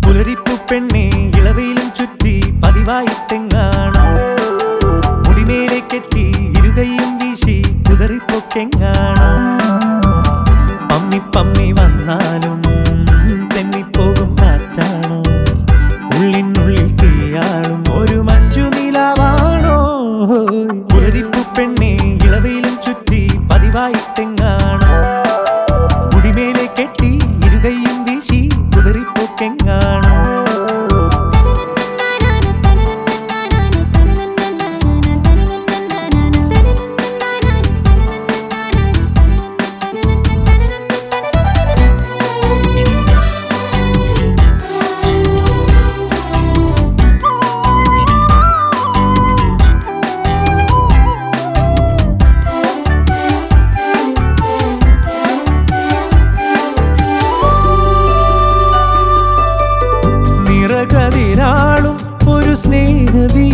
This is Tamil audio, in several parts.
புலரிப்பு பெண்ணே இளவையிலும் சுற்றி பதிவாயித்தெங்கானா அழகிப்பு பெண்ணே இளவையிலும் சுற்றி பதிவாயிட்டெங்கானா முடிமேலே கெட்டி இருகையும் வீசி குதிரை போக்கெங்கானா? സ്നേഹദീ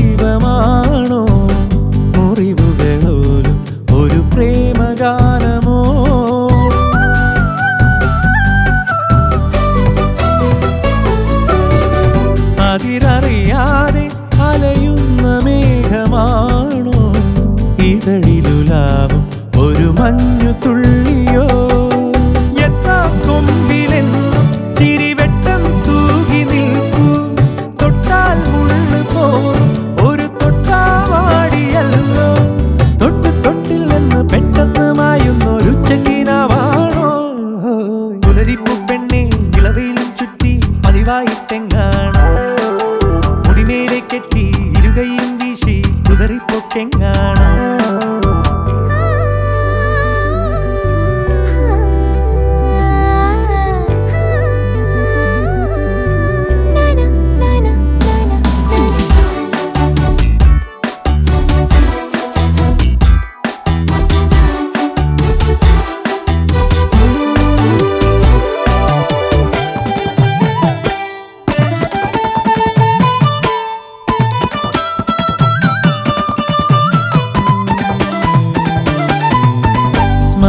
final.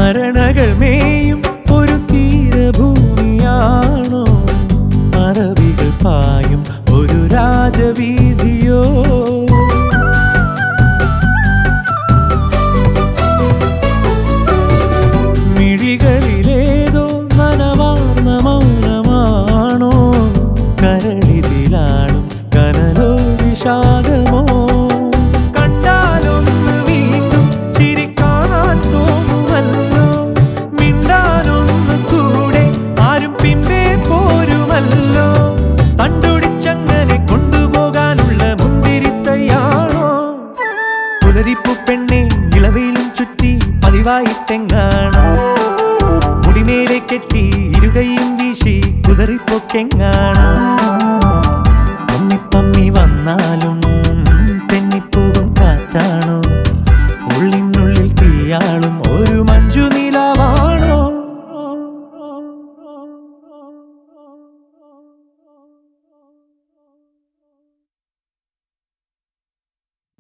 மரணகள் மே പുലരിപ്പു പെണ്ണെ ഇളവയിലും ചുറ്റി പതിവായി തെങ്ങാണ്. മുടിമേലെ കെട്ടി ഇരുകയും വീശി കുതറിപ്പൊക്കെങ്ങാണ് പമ്മി പമ്മി വന്നാലും തെന്നിപ്പോകും കാറ്റാണോ.